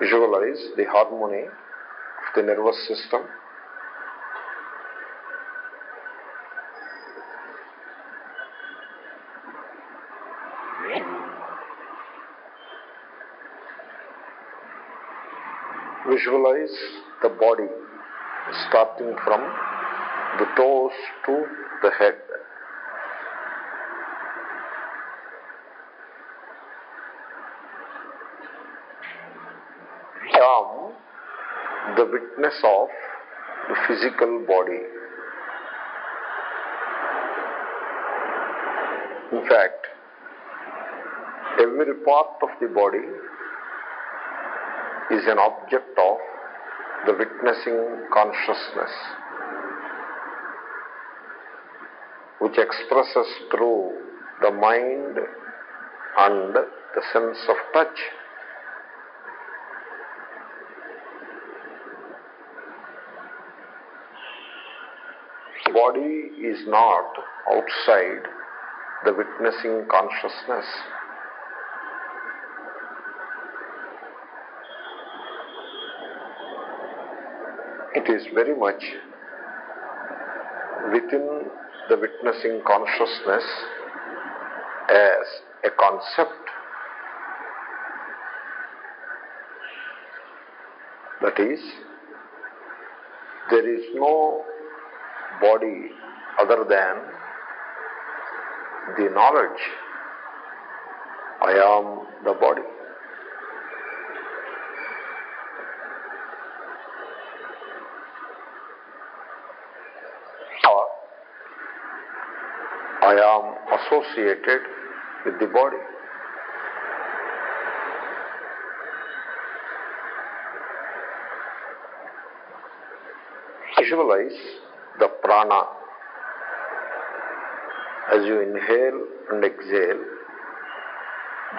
Visualize the harmony of the nervous system. Visualize the body starting from the toes to the head. I am the witness of the physical body. In fact, every part of the body is an object of the witnessing consciousness, which expresses through the mind and the sense of touch. Body is not outside the witnessing consciousness. It is very much within the witnessing consciousness as a concept that is, there is no body other than the knowledge I am the body. Or I am associated with the body. Visualize the prana as you inhale and exhale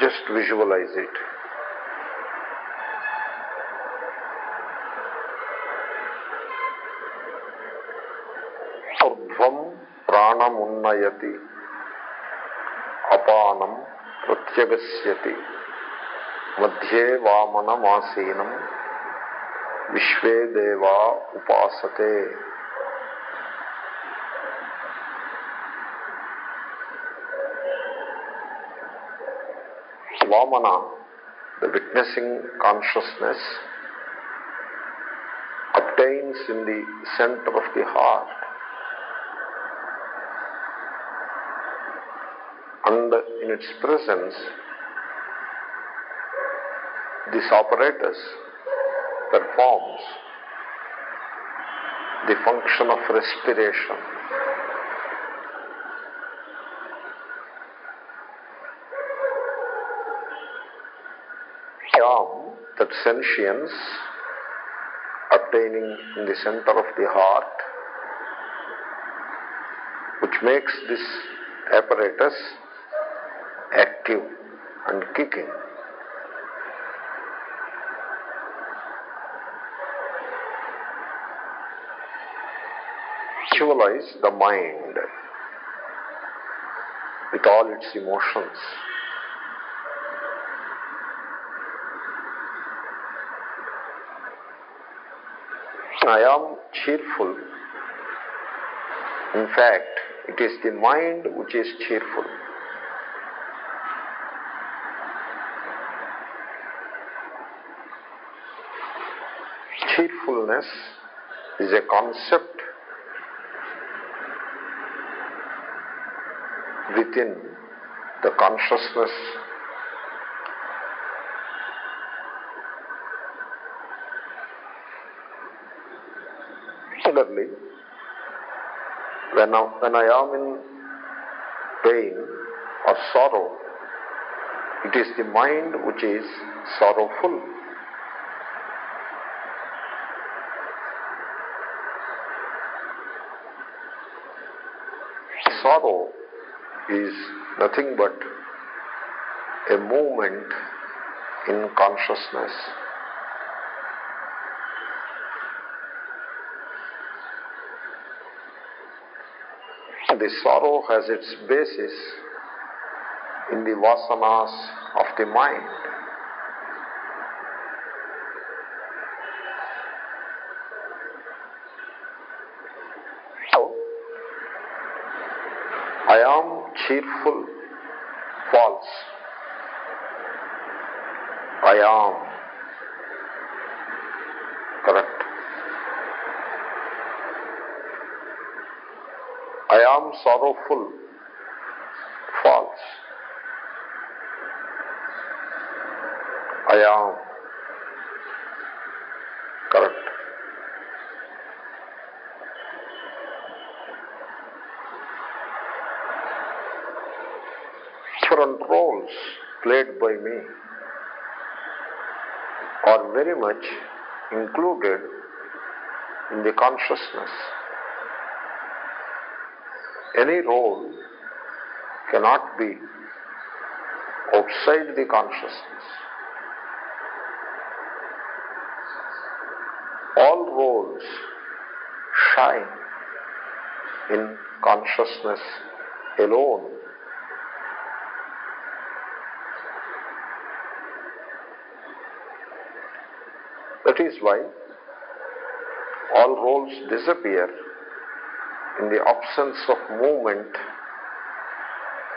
just visualize it త్వం ప్రాణమున్నయతి అపానం ప్రత్యగస్యతి మధ్యే వామనమాసీనం విశ్వే దేవా ఉపాసతే Vamana, the witnessing consciousness, obtains in the center of the heart. And in its presence, this apparatus performs the function of respiration. That sentience obtaining in the center of the heart, which makes this apparatus active and kicking. Visualize the mind with all its emotions. I am cheerful. In fact, it is the mind which is cheerful. Cheerfulness is a concept within the consciousness Similarly, when I, when I am in pain or sorrow, it is the mind which is sorrowful. Sorrow is nothing but a movement in consciousness. The sorrow has its basis in the vasanas of the mind. So, I am cheerful, false. I am Sorrowful. False. I am. Correct. Different roles played by me are very much included in the consciousness. Any role cannot be outside the consciousness. All roles shine in consciousness alone. That is why all roles disappear in the absence of movement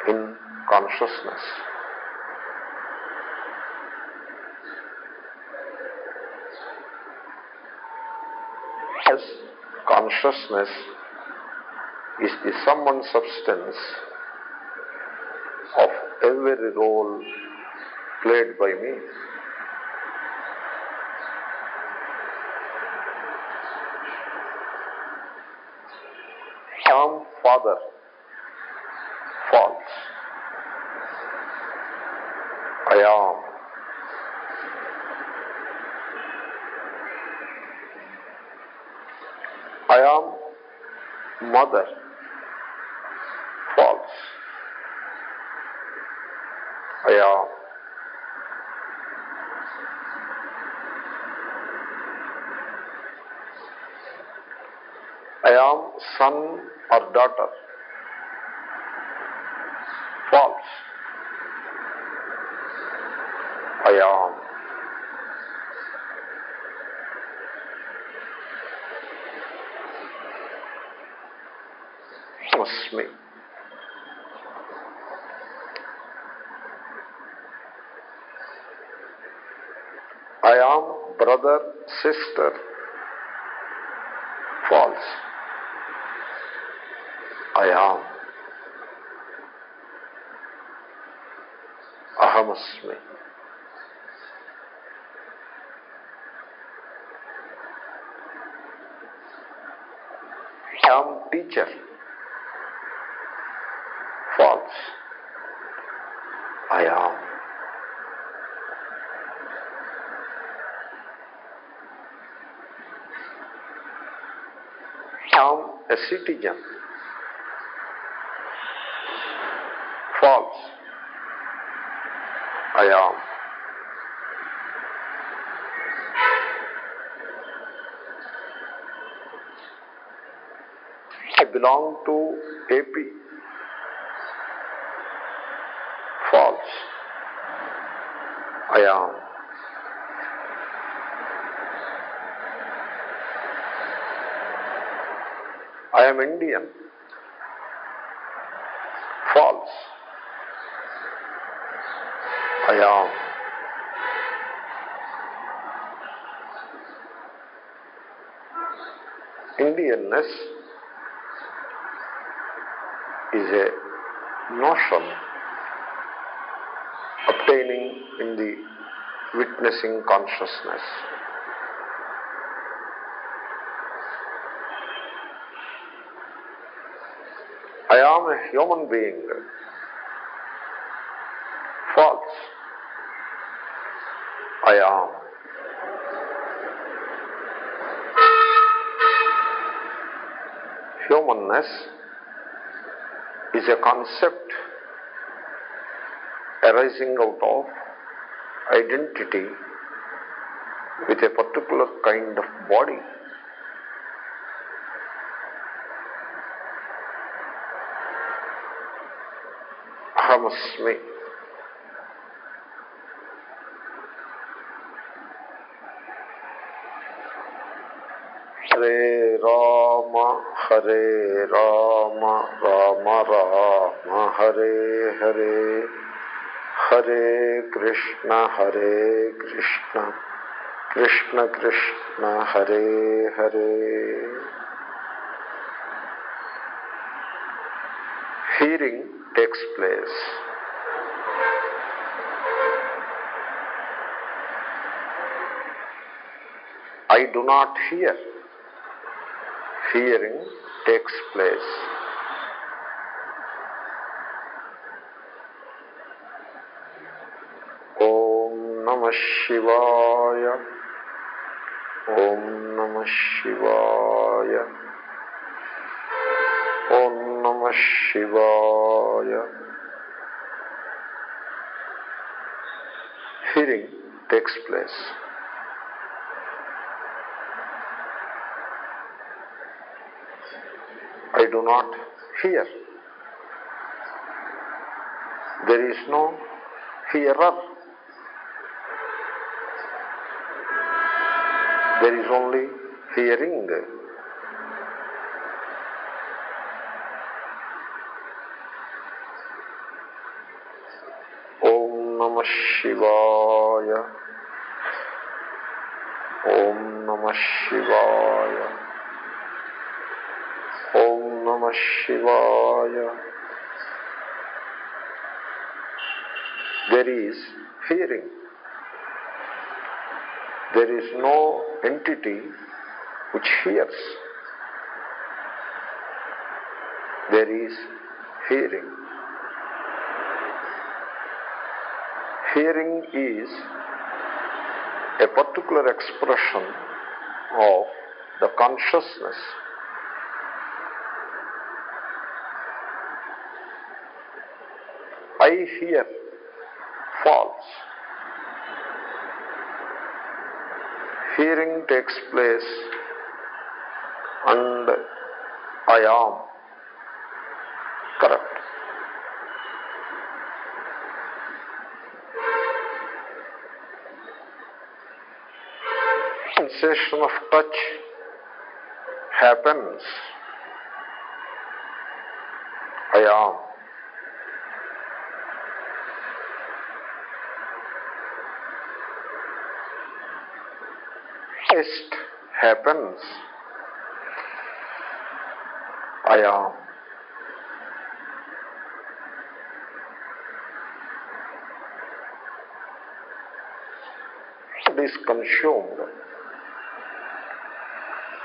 in consciousness. As consciousness is the sum and substance of every role played by me. I am father. False. I am. I am mother. False. I am. I am son or daughter. False. I am. Asmi. I am brother, sister. False. I am. I am teacher. False. I am. I am a citizen. False. I am. I belong to AP. False. I am. I am Indian. False. Am. Indianness is a notion obtaining in the witnessing consciousness. I am a human being. False. I am. Um, humanness is a concept arising out of identity with a particular kind of body. Ahamasmi. Hare Ram Ram Ram Hare Hare Hare Krishna Hare Krishna Krishna Krishna Hare Hare hearing takes place. I do not hear. Hearing takes place. Om Namah Shivaya. Om Namah Shivaya. Om Namah Shivaya. Hearing takes place. I do not hear. There is no hearer. There is only hearing. Om Namah Shivaya. Om Namah Shivaya. Shivaya. There is hearing. There is no entity which hears. There is hearing. Hearing is a particular expression of the consciousness. I hear false. Hearing takes place and I am correct. Sensation of touch happens. I am. Taste happens. I uh, am. It is consumed.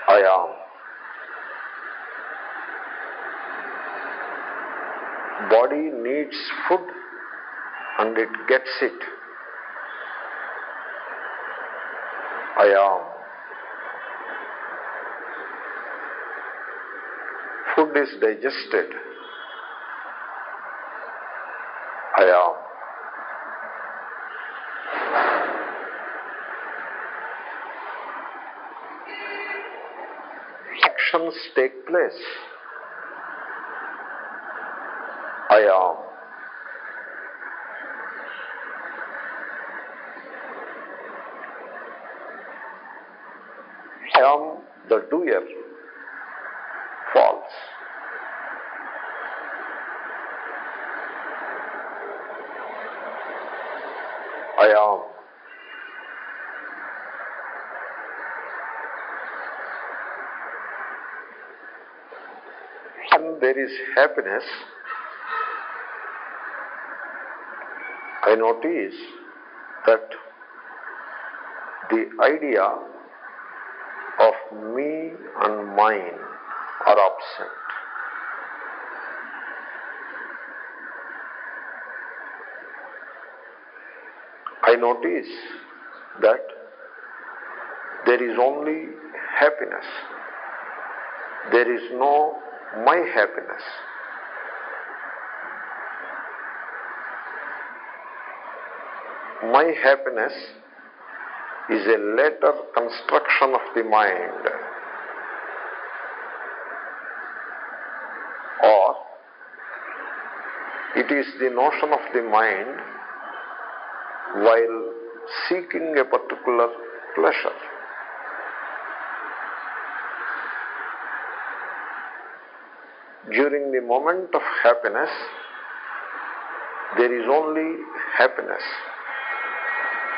I am. Body needs food and it gets it. I am. Food is digested. I am. Actions take place. I am. I am the doer. False. I am. And there is happiness. I notice that the idea of me and mine are absent. I notice that there is only happiness. There is no my happiness. My happiness is a later construction of the mind or it is the notion of the mind while seeking a particular pleasure. During the moment of happiness, there is only happiness.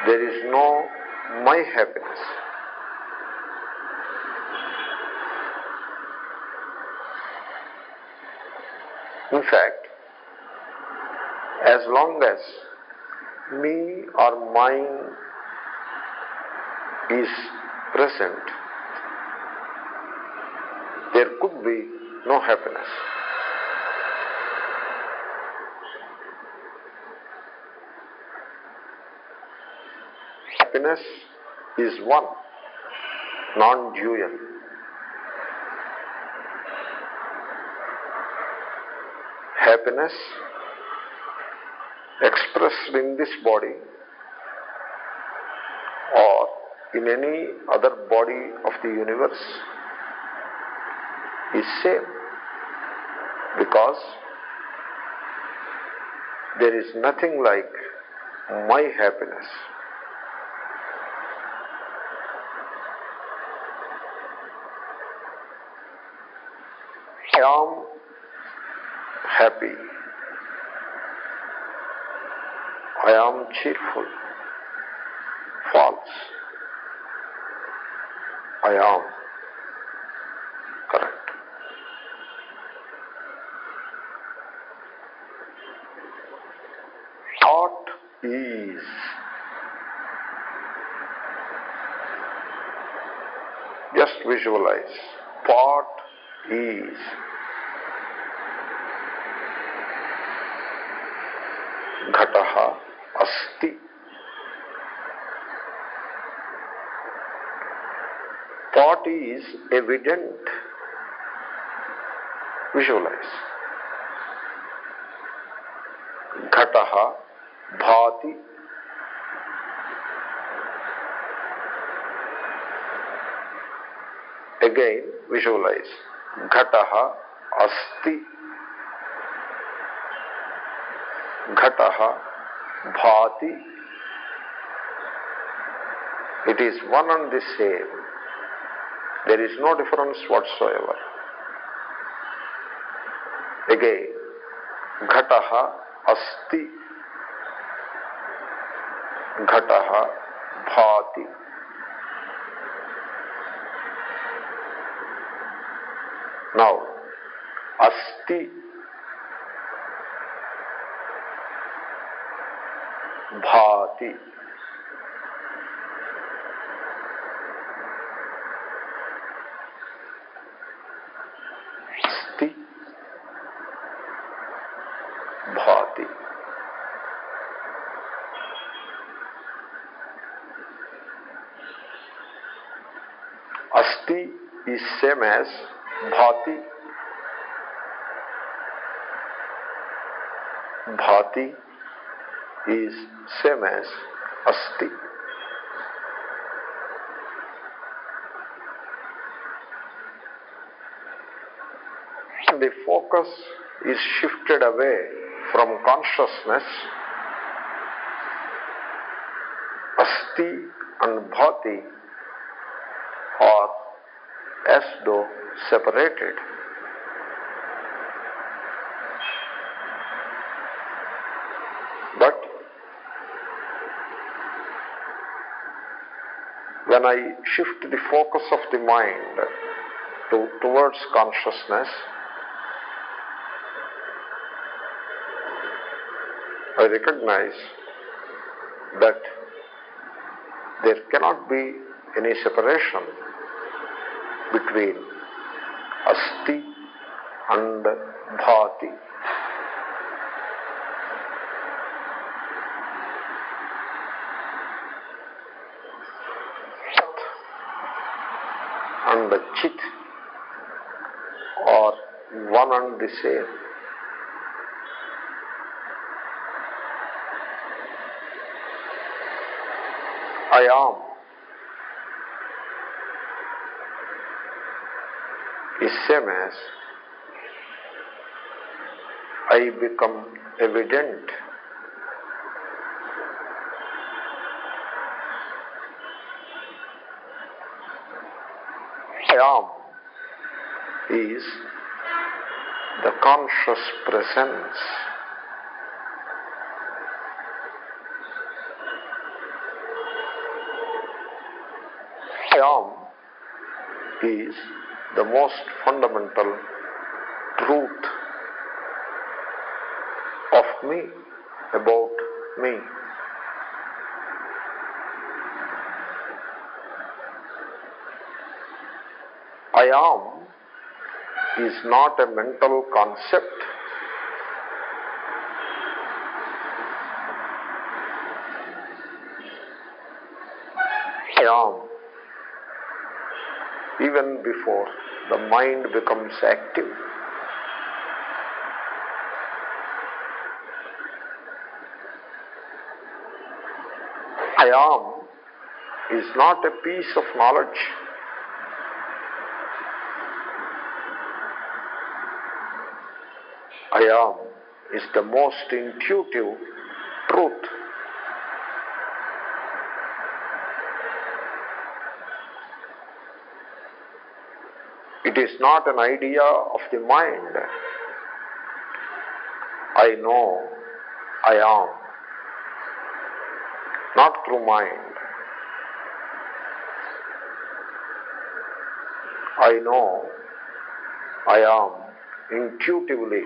There is no my happiness. In fact, as long as me or mine is present, there could be no happiness. Happiness is one, non dual. Happiness expressed in this body or in any other body of the universe is same because there is nothing like my happiness. I am happy. I am cheerful. False. I am. Correct ease. Just visualize. Pot ease. Ghataha asti. Pot is evident. Visualize. Ghataha Again, visualize. Ghataha asti. Ghataha bhati. It is one and the same. There is no difference whatsoever. Again, ghataha asti. घट भाति। Now अस्ति भाति। As bhati bhati is same as asti the focus is shifted away from consciousness asti and bhati are as though separated. But when I shift the focus of the mind to, towards consciousness, I recognize that there cannot be any separation between asti and bhati. Sat and chit are one and the same. I am same as I become evident. I am is the conscious presence. I am is the most fundamental truth of me, about me. I am is not a mental concept. I am even before the mind becomes active. I am is not a piece of knowledge. I am is the most intuitive truth. It is not an idea of the mind. I know I am, not through mind. I know I am intuitively.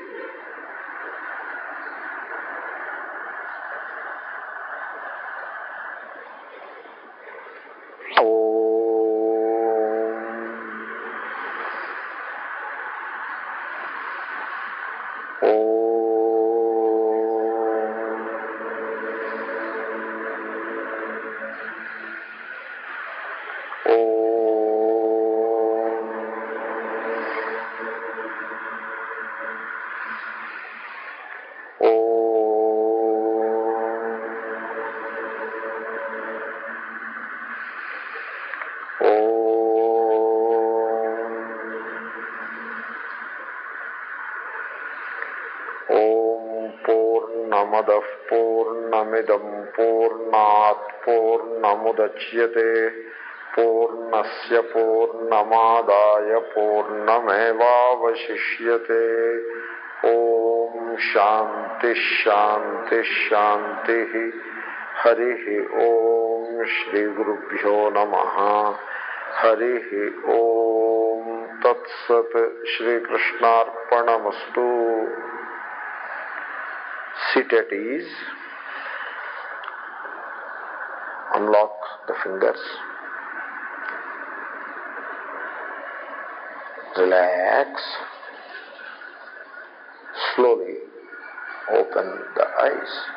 पूर्णात् पूर्णमुदच्यते। पूर्णस्य पूर्णमादाय पूर्णमेवावशिष्यते। ॐ शान्तिः शान्तिः शान्तिः। हरिः ॐ श्रीगुरुभ्यो नमः। हरिः ॐ तत्सत् श्रीकृष्णार्पणमस्तु। Sit at ease, unlock the fingers, relax, slowly open the eyes.